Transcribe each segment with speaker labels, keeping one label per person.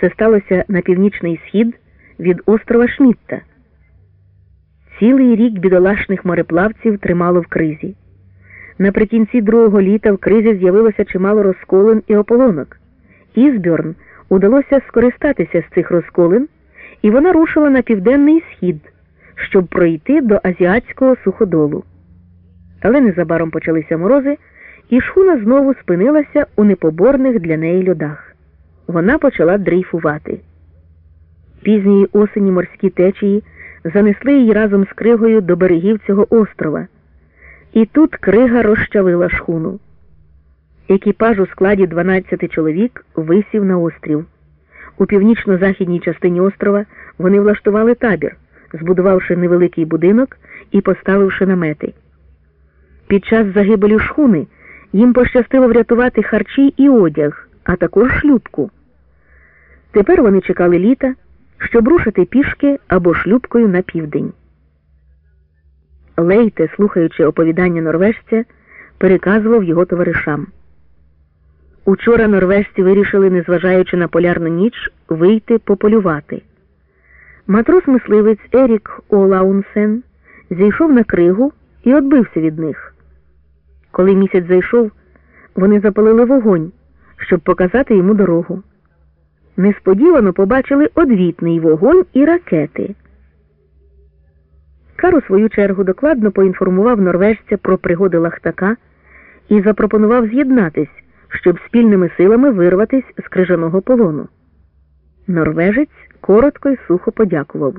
Speaker 1: Це сталося на північний схід від острова Шмітта. Цілий рік бідолашних мореплавців тримало в кризі. Наприкінці другого літа в кризі з'явилося чимало розколин і ополонок. Ізбьорн удалося скористатися з цих розколин, і вона рушила на південний схід, щоб пройти до азіатського суходолу. Але незабаром почалися морози, і шхуна знову спинилася у непоборних для неї льодах. Вона почала дрейфувати. Пізньої осені морські течії занесли її разом з кригою до берегів цього острова. І тут крига розчавила шхуну. Екіпаж у складі 12 чоловік висів на острів. У північно-західній частині острова вони влаштували табір, збудувавши невеликий будинок і поставивши намети. Під час загибелі шхуни їм пощастило врятувати харчі і одяг, а також шлюбку. Тепер вони чекали літа, щоб рушити пішки або шлюбкою на південь. Лейте, слухаючи оповідання норвежця, переказував його товаришам. Учора норвежці вирішили, незважаючи на полярну ніч, вийти пополювати. Матрос-мисливець Ерік Олаунсен зійшов на кригу і відбився від них. Коли місяць зайшов, вони запалили вогонь, щоб показати йому дорогу. Несподівано побачили одвітний вогонь і ракети. Кар у свою чергу докладно поінформував норвежця про пригоди Лахтака і запропонував з'єднатись, щоб спільними силами вирватись з крижаного полону. Норвежець коротко й сухо подякував.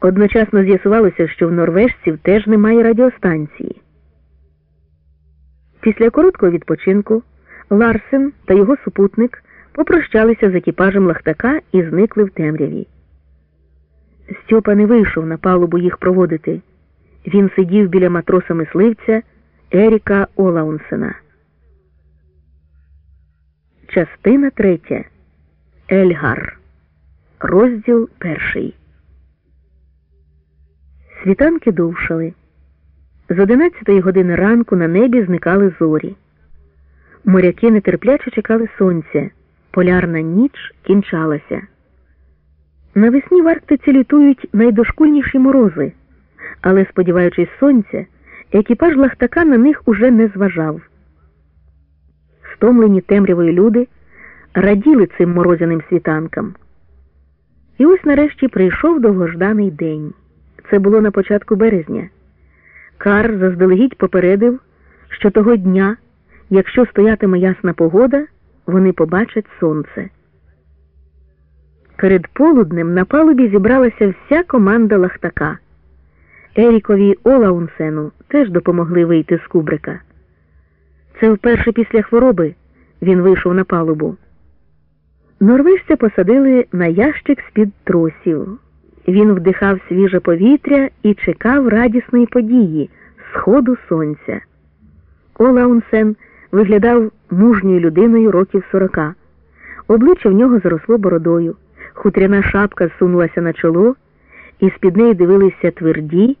Speaker 1: Одночасно з'ясувалося, що в норвежців теж немає радіостанції. Після короткого відпочинку Ларсен та його супутник попрощалися з екіпажем лахтака і зникли в темряві. Стьопа не вийшов на палубу їх проводити. Він сидів біля матроса мисливця Еріка Олаунсена. Частина третя. Ельгар. Розділ перший. Світанки довшали. З одинадцятої години ранку на небі зникали зорі. Моряки нетерпляче чекали сонця. Полярна ніч кінчалася. Навесні в Арктиці лютують найдошкульніші морози, але, сподіваючись сонця, екіпаж лахтака на них уже не зважав. Стомлені темрявою люди раділи цим морозяним світанкам. І ось нарешті прийшов довгожданий день. Це було на початку березня. Кар заздалегідь попередив, що того дня, якщо стоятиме ясна погода, вони побачать сонце. Перед полуднем на палубі зібралася вся команда лахтака. Ерікові Олаунсену теж допомогли вийти з кубрика. Це вперше після хвороби він вийшов на палубу. Норвежця посадили на ящик з-під тросів. Він вдихав свіже повітря і чекав радісної події сходу сонця. Олаунсен виглядав мужньою людиною років сорока. Обличчя в нього заросло бородою, хутряна шапка сунулася на чоло, і з-під неї дивилися тверді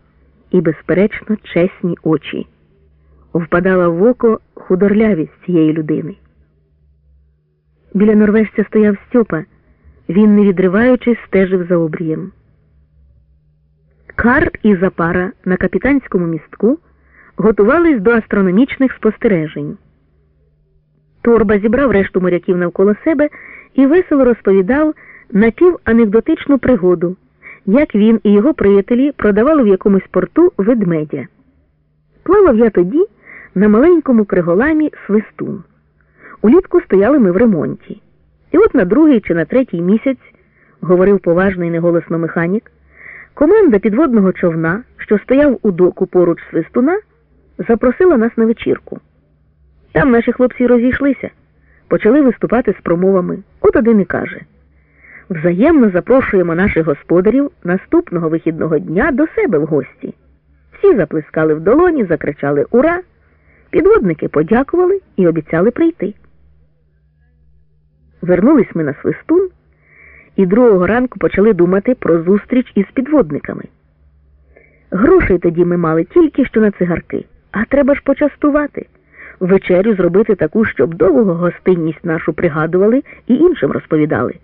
Speaker 1: і, безперечно, чесні очі. Впадала в око худорлявість цієї людини. Біля норвежця стояв Стьопа. Він, не відриваючись, стежив за обрієм. Кар і Запара на капітанському містку готувались до астрономічних спостережень. Торба зібрав решту моряків навколо себе і весело розповідав напіванекдотичну пригоду, як він і його приятелі продавали в якомусь порту ведмедя. Плавав я тоді на маленькому криголамі свистун. Улітку стояли ми в ремонті. І от на другий чи на третій місяць, говорив поважний неголосно механік, команда підводного човна, що стояв у доку поруч свистуна, запросила нас на вечірку. Там наші хлопці розійшлися, почали виступати з промовами. От один і каже: взаємно запрошуємо наших господарів наступного вихідного дня до себе в гості. Всі заплескали в долоні, закричали Ура! Підводники подякували і обіцяли прийти. Вернулись ми на свистун і другого ранку почали думати про зустріч із підводниками. Грошей тоді ми мали тільки що на цигарки, а треба ж почастувати. Вечерю зробити таку, щоб довго гостинність нашу пригадували і іншим розповідали.